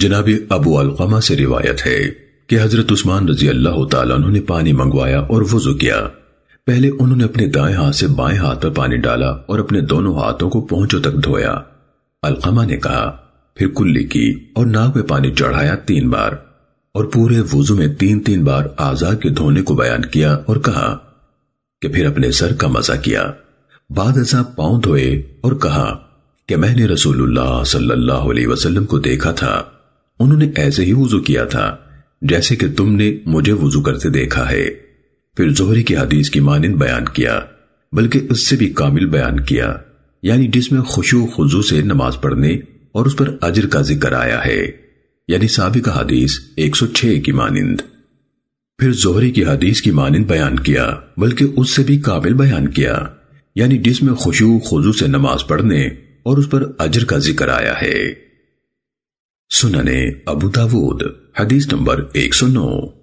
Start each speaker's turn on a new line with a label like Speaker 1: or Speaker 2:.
Speaker 1: جناب ابو القمہ سے روایت ہے کہ حضرت عثمان رضی اللہ تعالیٰ عنہ نے پانی منگوایا اور وضو کیا۔ پہلے انہوں نے اپنے دائیں ہاتھ سے بائیں ہاتھ پر پانی ڈالا اور اپنے دونوں ہاتھوں کو پہنچوں تک دھویا۔ القمہ نے کہا، پھر کلی کی اور ناک میں پانی چڑھایا تین بار اور پورے وضو میں تین تین بار آزاد کے دھونے کو بیان کیا اور کہا کہ پھر اپنے سر کا مزہ کیا۔ بعد ایسا پاؤں دھوئے اور کہا کہ میں نے رسول اللہ صلی اللہ علیہ وسلم کو دیکھا تھا۔ انہوں نے ایسے ہی وضو کیا تھا جیسے کہ تم نے مجھے وضو کرتے دیکھا ہے۔ پھر زہری کی حدیث کی مانند بیان کیا، بلکہ اس سے بھی کامل بیان کیا یعنی جس میں خوشو خضو سے نماز پڑھنے اور اس پر اجر کا ذکر آیا ہے۔ یعنی سابقہ حدیث 106 کی مانند۔ پھر زہری کی حدیث کی مانند بیان کیا، بلکہ اس سے بھی قابل بیان کیا یعنی جس میں خوشو خضو سے نماز پڑھنے اور اس پر اجر کا ذکر آیا ہے۔ سننے ابو داود حدیث نمبر 109